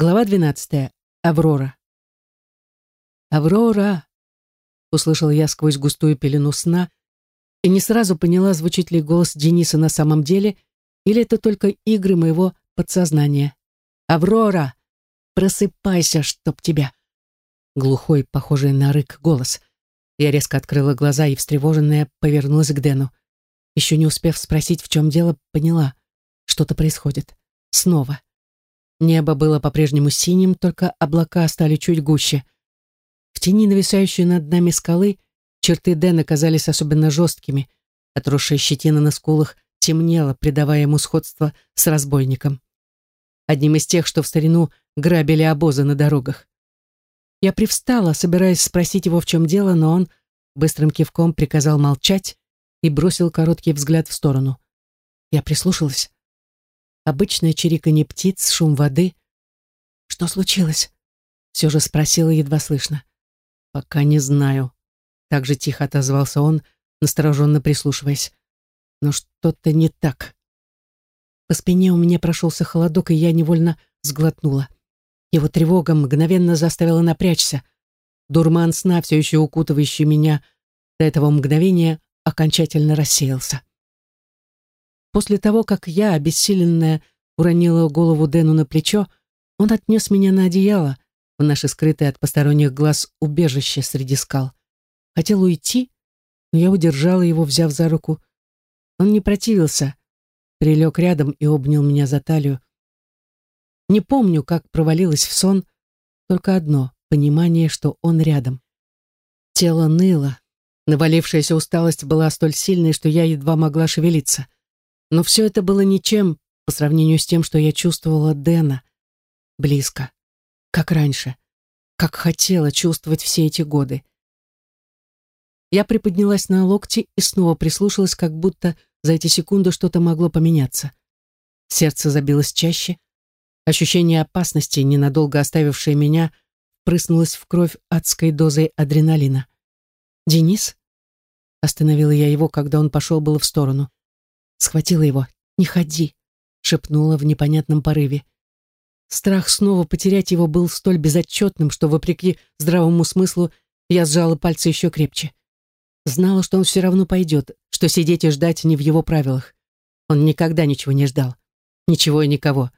Глава 12. Аврора. «Аврора!» — услышала я сквозь густую пелену сна и не сразу поняла, звучит ли голос Дениса на самом деле, или это только игры моего подсознания. «Аврора! Просыпайся, чтоб тебя!» Глухой, похожий на рык голос. Я резко открыла глаза и, встревоженная, повернулась к Дэну. Еще не успев спросить, в чем дело, поняла. Что-то происходит. Снова. Небо было по-прежнему синим, только облака стали чуть гуще. В тени нависающей над нами скалы черты Дэна казались особенно жесткими. Отросшая щетина на скулах темнела, придавая ему сходство с разбойником. Одним из тех, что в старину грабили обозы на дорогах. Я привстала, собираясь спросить его, в чем дело, но он быстрым кивком приказал молчать и бросил короткий взгляд в сторону. Я прислушалась. Обычное чириканье птиц, шум воды. «Что случилось?» Все же спросила едва слышно. «Пока не знаю». Так же тихо отозвался он, настороженно прислушиваясь. «Но что-то не так». По спине у меня прошелся холодок, и я невольно сглотнула. Его тревога мгновенно заставила напрячься. Дурман сна, все еще укутывающий меня до этого мгновения, окончательно рассеялся. После того, как я, обессиленная, уронила голову Дэну на плечо, он отнес меня на одеяло, в наше скрытое от посторонних глаз убежище среди скал. Хотел уйти, но я удержала его, взяв за руку. Он не противился, прилег рядом и обнял меня за талию. Не помню, как провалилась в сон, только одно — понимание, что он рядом. Тело ныло, навалившаяся усталость была столь сильной, что я едва могла шевелиться. Но все это было ничем по сравнению с тем, что я чувствовала Дэна. Близко. Как раньше. Как хотела чувствовать все эти годы. Я приподнялась на локти и снова прислушалась, как будто за эти секунды что-то могло поменяться. Сердце забилось чаще. Ощущение опасности, ненадолго оставившее меня, прыснулось в кровь адской дозой адреналина. «Денис?» Остановила я его, когда он пошел было в сторону. Схватила его. «Не ходи!» — шепнула в непонятном порыве. Страх снова потерять его был столь безотчетным, что, вопреки здравому смыслу, я сжала пальцы еще крепче. Знала, что он все равно пойдет, что сидеть и ждать не в его правилах. Он никогда ничего не ждал. Ничего и никого.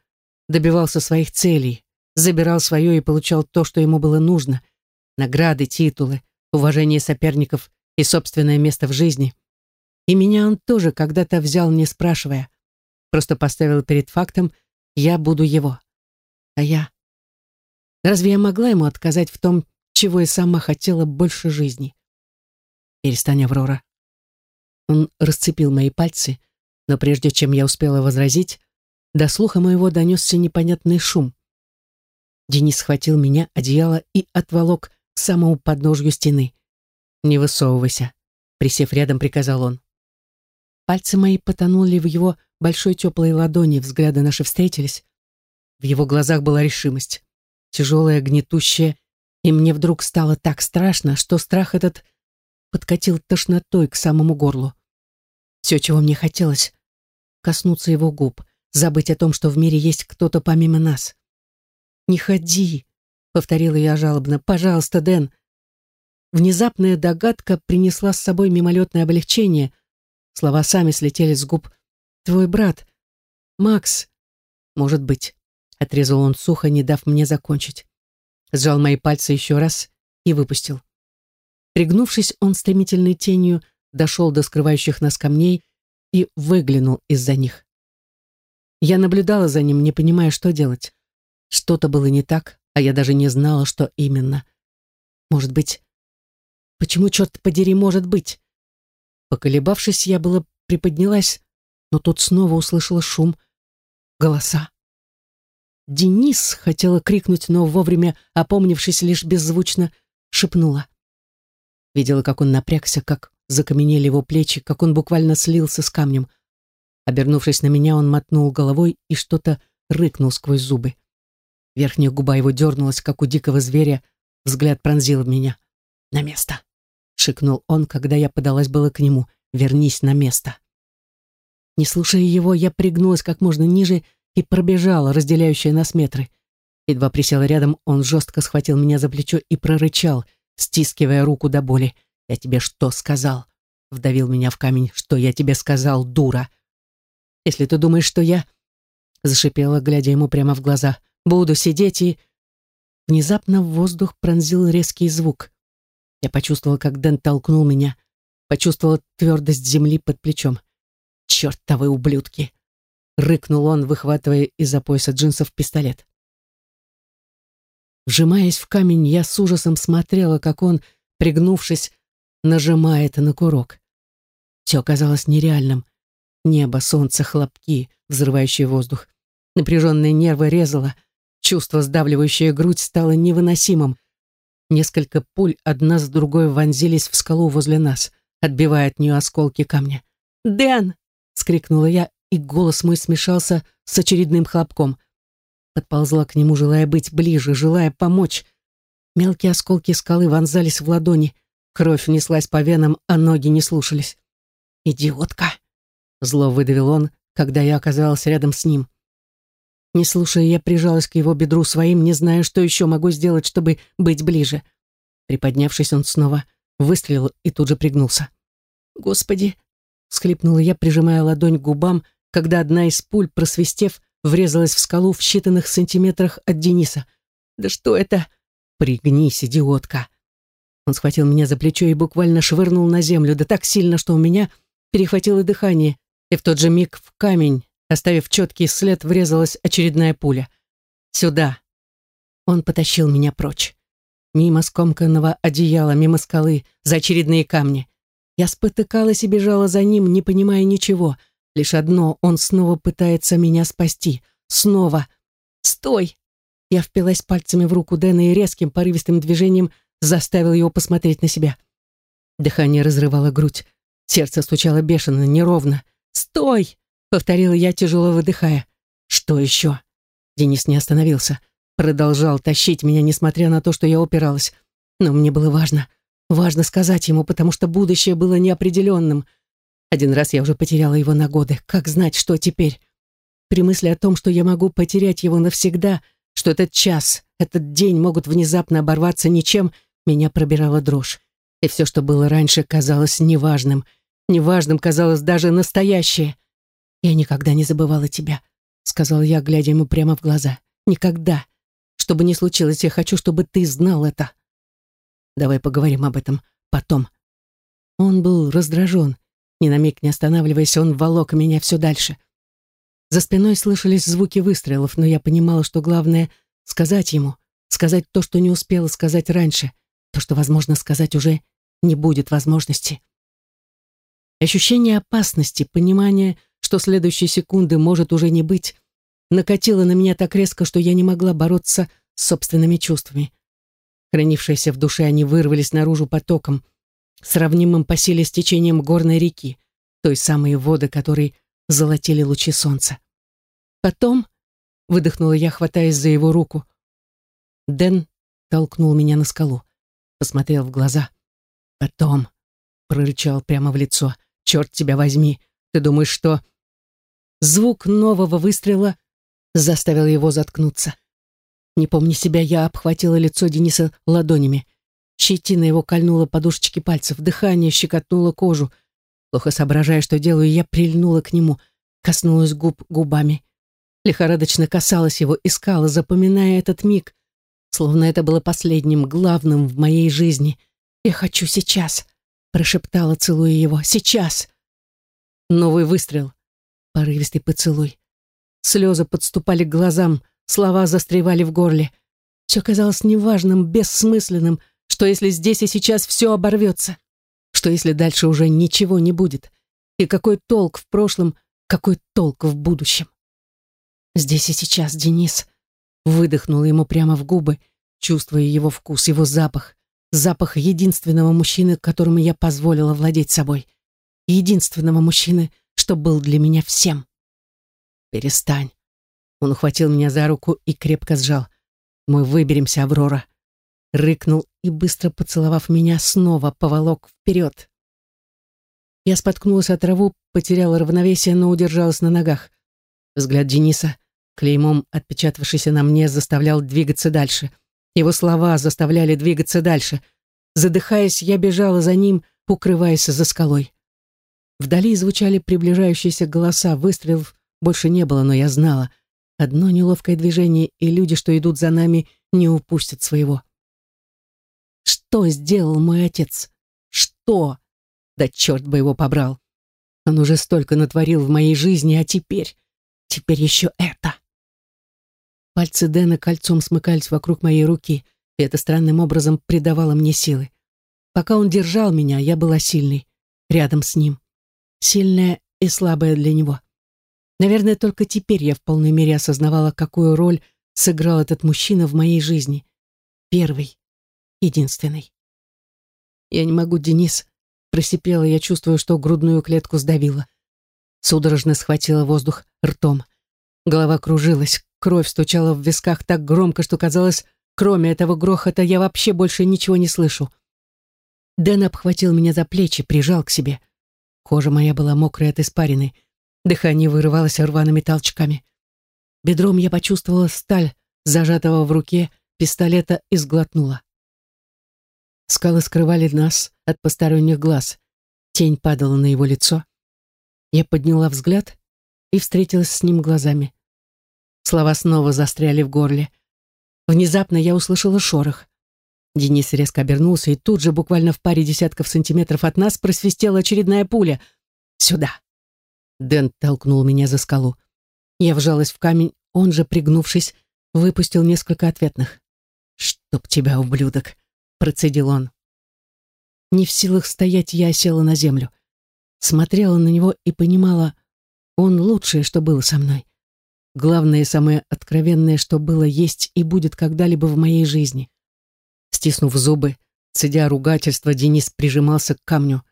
Добивался своих целей, забирал свое и получал то, что ему было нужно. Награды, титулы, уважение соперников и собственное место в жизни. И меня он тоже когда-то взял, не спрашивая. Просто поставил перед фактом «я буду его». А я... Разве я могла ему отказать в том, чего и сама хотела больше жизни? Перестань, Аврора. Он расцепил мои пальцы, но прежде чем я успела возразить, до слуха моего донесся непонятный шум. Денис схватил меня, одеяло и отволок к самому подножью стены. «Не высовывайся», — присев рядом, приказал он. Пальцы мои потонули в его большой теплой ладони, взгляды наши встретились. В его глазах была решимость, тяжелая, гнетущая, и мне вдруг стало так страшно, что страх этот подкатил тошнотой к самому горлу. Все, чего мне хотелось, коснуться его губ, забыть о том, что в мире есть кто-то помимо нас. «Не ходи», — повторила я жалобно, — «пожалуйста, Дэн». Внезапная догадка принесла с собой мимолетное облегчение, Слова сами слетели с губ. «Твой брат. Макс. Может быть», — отрезал он сухо, не дав мне закончить. Сжал мои пальцы еще раз и выпустил. Пригнувшись, он стремительной тенью дошел до скрывающих нас камней и выглянул из-за них. Я наблюдала за ним, не понимая, что делать. Что-то было не так, а я даже не знала, что именно. Может быть... Почему, черт подери, может быть? Поколебавшись, я было приподнялась, но тут снова услышала шум, голоса. «Денис!» — хотела крикнуть, но вовремя, опомнившись, лишь беззвучно шепнула. Видела, как он напрягся, как закаменели его плечи, как он буквально слился с камнем. Обернувшись на меня, он мотнул головой и что-то рыкнул сквозь зубы. Верхняя губа его дернулась, как у дикого зверя, взгляд пронзил меня. «На место!» Шикнул он, когда я подалась было к нему. «Вернись на место». Не слушая его, я пригнулась как можно ниже и пробежала разделяющие нас метры. Едва присела рядом, он жестко схватил меня за плечо и прорычал, стискивая руку до боли. «Я тебе что сказал?» Вдавил меня в камень. «Что я тебе сказал, дура?» «Если ты думаешь, что я...» Зашипела, глядя ему прямо в глаза. «Буду сидеть и...» Внезапно в воздух пронзил резкий звук. Я почувствовала, как Дэн толкнул меня. Почувствовала твердость земли под плечом. «Чертовы ублюдки!» Рыкнул он, выхватывая из-за пояса джинсов пистолет. Вжимаясь в камень, я с ужасом смотрела, как он, пригнувшись, нажимает на курок. Все казалось нереальным. Небо, солнце, хлопки, взрывающие воздух. Напряженные нервы резало. Чувство, сдавливающее грудь, стало невыносимым. Несколько пуль одна за другой вонзились в скалу возле нас, отбивая от нее осколки камня. «Дэн!» — скрикнула я, и голос мой смешался с очередным хлопком. Подползла к нему, желая быть ближе, желая помочь. Мелкие осколки скалы вонзались в ладони, кровь неслась по венам, а ноги не слушались. «Идиотка!» — зло выдавил он, когда я оказалась рядом с ним. Не слушая, я прижалась к его бедру своим, не зная, что еще могу сделать, чтобы быть ближе. Приподнявшись, он снова выстрелил и тут же пригнулся. «Господи!» — всхлипнула я, прижимая ладонь к губам, когда одна из пуль, просвистев, врезалась в скалу в считанных сантиметрах от Дениса. «Да что это?» «Пригнись, идиотка!» Он схватил меня за плечо и буквально швырнул на землю, да так сильно, что у меня перехватило дыхание, и в тот же миг в камень, оставив четкий след, врезалась очередная пуля. «Сюда!» Он потащил меня прочь. Мимо скомканного одеяла, мимо скалы, за очередные камни. Я спотыкалась и бежала за ним, не понимая ничего — Лишь одно, он снова пытается меня спасти. Снова. «Стой!» Я впилась пальцами в руку Дэна и резким порывистым движением заставил его посмотреть на себя. Дыхание разрывало грудь. Сердце стучало бешено, неровно. «Стой!» — повторила я, тяжело выдыхая. «Что еще?» Денис не остановился. Продолжал тащить меня, несмотря на то, что я упиралась. Но мне было важно. Важно сказать ему, потому что будущее было неопределенным — один раз я уже потеряла его на годы. Как знать, что теперь? При мысли о том, что я могу потерять его навсегда, что этот час, этот день могут внезапно оборваться ничем, меня пробирала дрожь. И все, что было раньше, казалось неважным. Неважным казалось даже настоящее. «Я никогда не забывала тебя», — сказала я, глядя ему прямо в глаза. «Никогда. Что бы ни случилось, я хочу, чтобы ты знал это». «Давай поговорим об этом потом». Он был раздражен, ни на миг не останавливаясь, он волок меня все дальше. За спиной слышались звуки выстрелов, но я понимала, что главное — сказать ему, сказать то, что не успела сказать раньше, то, что, возможно, сказать уже не будет возможности. Ощущение опасности, понимание, что следующей секунды может уже не быть, накатило на меня так резко, что я не могла бороться с собственными чувствами. Хранившиеся в душе, они вырвались наружу потоком — сравнимым по силе с течением горной реки, той самой воды, которой золотили лучи солнца. Потом, выдохнула я, хватаясь за его руку, Дэн толкнул меня на скалу, посмотрел в глаза. Потом, прорычал прямо в лицо, черт тебя возьми, ты думаешь, что... Звук нового выстрела заставил его заткнуться. Не помня себя, я обхватила лицо Дениса ладонями. Щетина его кольнула подушечки пальцев, дыхание щекотнуло кожу. Плохо соображая, что делаю, я прильнула к нему, коснулась губ губами. Лихорадочно касалась его, искала, запоминая этот миг, словно это было последним, главным в моей жизни. «Я хочу сейчас», — прошептала, целуя его. «Сейчас!» Новый выстрел. Порывистый поцелуй. Слезы подступали к глазам, слова застревали в горле. Все казалось неважным, бессмысленным, что если здесь и сейчас все оборвется? Что если дальше уже ничего не будет? И какой толк в прошлом, какой толк в будущем? Здесь и сейчас Денис выдохнул ему прямо в губы, чувствуя его вкус, его запах, запах единственного мужчины, которому я позволила владеть собой, единственного мужчины, что был для меня всем. «Перестань». Он ухватил меня за руку и крепко сжал. «Мы выберемся, Аврора рыкнул и, быстро поцеловав меня, снова поволок вперед. Я споткнулась от траву, потеряла равновесие, но удержалась на ногах. Взгляд Дениса, клеймом отпечатавшийся на мне, заставлял двигаться дальше. Его слова заставляли двигаться дальше. Задыхаясь, я бежала за ним, укрываясь за скалой. Вдали звучали приближающиеся голоса, выстрелов больше не было, но я знала. Одно неловкое движение, и люди, что идут за нами, не упустят своего. Что сделал мой отец? Что? Да черт бы его побрал. Он уже столько натворил в моей жизни, а теперь... Теперь еще это. Пальцы Дэна кольцом смыкались вокруг моей руки, и это странным образом придавало мне силы. Пока он держал меня, я была сильной, рядом с ним. Сильная и слабая для него. Наверное, только теперь я в полной мере осознавала, какую роль сыграл этот мужчина в моей жизни. Первый, единственный. «Я не могу, Денис», — просипела я, чувствую, что грудную клетку сдавила. Судорожно схватила воздух ртом. Голова кружилась, кровь стучала в висках так громко, что казалось, кроме этого грохота я вообще больше ничего не слышу. Дэн обхватил меня за плечи, прижал к себе. Кожа моя была мокрая от испарины. Дыхание вырывалось рваными толчками. Бедром я почувствовала сталь, зажатого в руке пистолета, и сглотнула. Скалы скрывали нас от посторонних глаз. Тень падала на его лицо. Я подняла взгляд и встретилась с ним глазами. Слова снова застряли в горле. Внезапно я услышала шорох. Денис резко обернулся, и тут же, буквально в паре десятков сантиметров от нас, просвистела очередная пуля. «Сюда!» Дэн толкнул меня за скалу. Я вжалась в камень, он же, пригнувшись, выпустил несколько ответных. «Чтоб тебя, ублюдок!» — процедил он. Не в силах стоять, я села на землю. Смотрела на него и понимала, он лучшее, что было со мной. Главное и самое откровенное, что было, есть и будет когда-либо в моей жизни. Стиснув зубы, цедя ругательство, Денис прижимался к камню.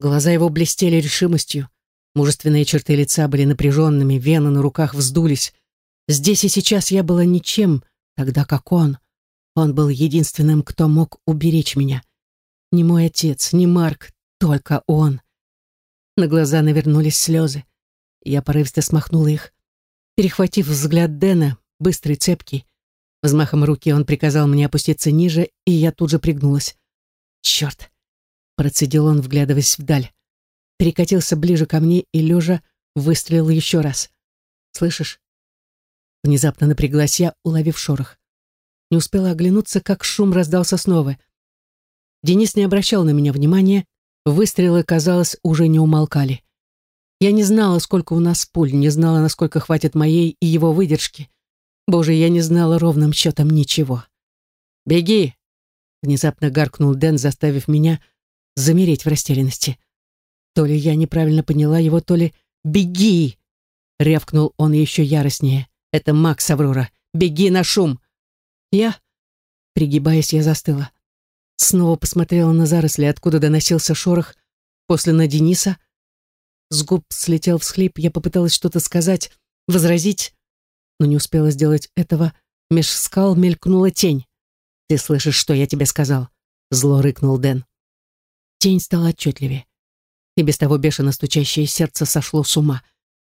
Глаза его блестели решимостью. Мужественные черты лица были напряженными, вены на руках вздулись. Здесь и сейчас я была ничем, тогда как он. Он был единственным, кто мог уберечь меня. Не мой отец, не Марк, только он. На глаза навернулись слезы. Я порывисто смахнула их. Перехватив взгляд Дэна, быстрый, цепкий, Взмахом руки он приказал мне опуститься ниже, и я тут же пригнулась. «Черт!» — процедил он, вглядываясь вдаль. Перекатился ближе ко мне и, лежа, выстрелил еще раз. «Слышишь?» Внезапно напряглась я, уловив шорох. Не успела оглянуться, как шум раздался снова. Денис не обращал на меня внимания, выстрелы, казалось, уже не умолкали. Я не знала, сколько у нас пуль, не знала, насколько хватит моей и его выдержки. Боже, я не знала ровным счетом ничего. «Беги!» — внезапно гаркнул Дэн, заставив меня замереть в растерянности. То ли я неправильно поняла его, то ли «Беги!» — рявкнул он еще яростнее. «Это Макс Аврора! Беги на шум!» Я, пригибаясь, я застыла. Снова посмотрела на заросли, откуда доносился шорох, после на Дениса. С губ слетел всхлип, я попыталась что-то сказать, возразить, но не успела сделать этого, меж скал мелькнула тень. «Ты слышишь, что я тебе сказал?» Зло рыкнул Дэн. Тень стала отчетливее. И без того бешено стучащее сердце сошло с ума.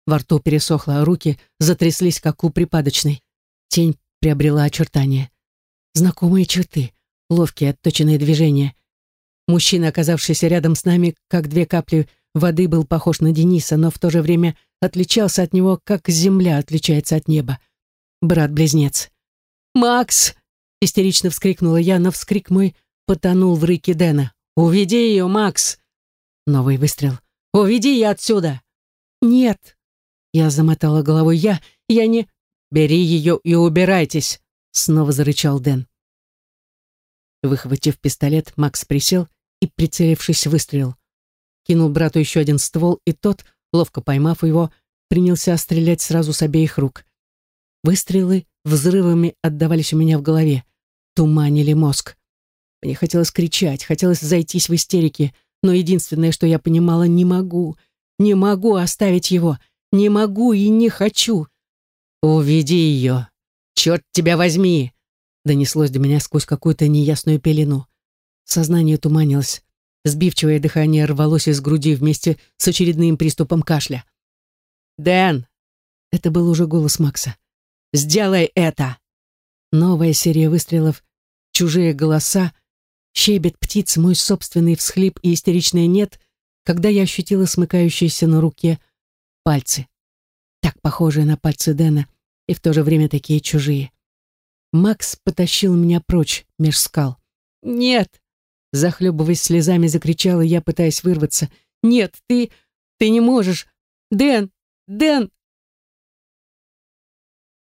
Во рту пересохло, а руки затряслись, как у припадочной. Тень приобрела очертания. Знакомые черты, ловкие отточенные движения. Мужчина, оказавшийся рядом с нами, как две капли воды, был похож на Дениса, но в то же время отличался от него, как земля отличается от неба. Брат-близнец. «Макс!» — истерично вскрикнула я, но вскрик мой потонул в рыке Дэна. «Уведи ее, Макс!» Новый выстрел. «Уведи ее отсюда!» «Нет!» Я замотала головой. «Я... я не...» «Бери ее и убирайтесь!» Снова зарычал Дэн. Выхватив пистолет, Макс присел и, прицелившись, выстрелил. Кинул брату еще один ствол, и тот, ловко поймав его, принялся стрелять сразу с обеих рук. Выстрелы взрывами отдавались у меня в голове, туманили мозг. Мне хотелось кричать, хотелось зайтись в истерике, но единственное, что я понимала, не могу, не могу оставить его, не могу и не хочу. «Уведи ее! Черт тебя возьми!» донеслось до меня сквозь какую-то неясную пелену. Сознание туманилось, Сбивчивое дыхание рвалось из груди вместе с очередным приступом кашля. «Дэн!» Это был уже голос Макса. Сделай это!» Новая серия выстрелов, чужие голоса, щебет птиц, мой собственный всхлип и истеричное «нет», когда я ощутила смыкающиеся на руке пальцы. Так похожие на пальцы Дэна и в то же время такие чужие. Макс потащил меня прочь меж скал. «Нет!» Захлебываясь слезами, закричала я, пытаясь вырваться. «Нет, ты... ты не можешь! Дэн! Дэн!